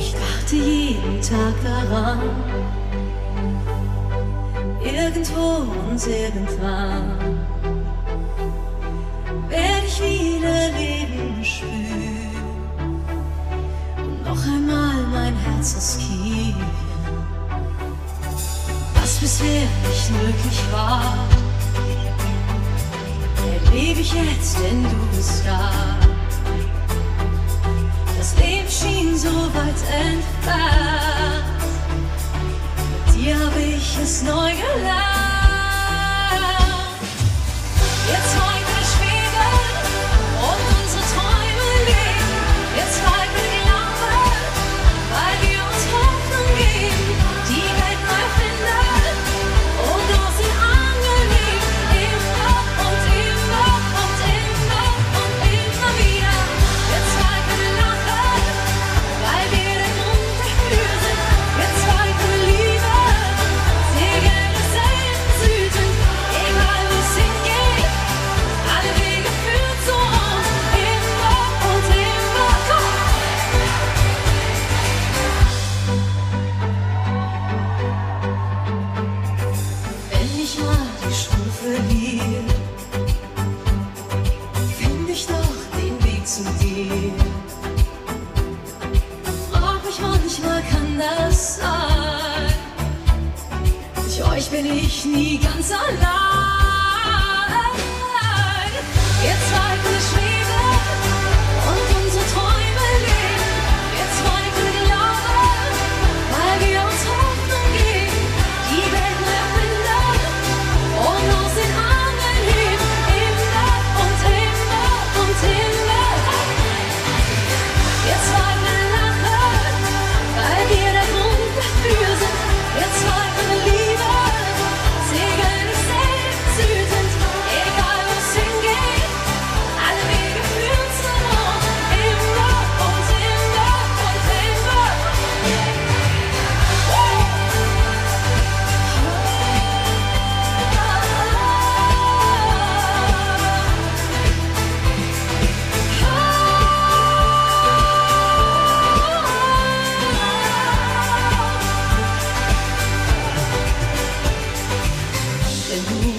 Ich dachte jeden Tag daran, irgendwo und irgendwann werde ich wieder Leben spüren und noch einmal mein Herz riskieren. Was bisher nicht möglich war, erlebe ich jetzt, denn du bist da. Das Leben schien so weit entfernt. Dir habe ich es neu gelernt. Jetzt wollen das sein? Durch euch bin ich nie ganz allein. Jetzt wollen wir schweben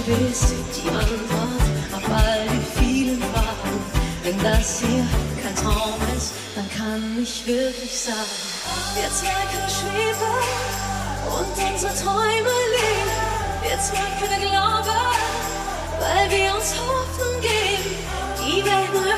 bist die Antwort auf all die vielen Fragen. Wenn das hier kein Traum ist, dann kann ich wirklich sagen, wir schweben und unsere Träume leben. Wir Glaube, weil wir uns Hoffnung geben, die Welt neu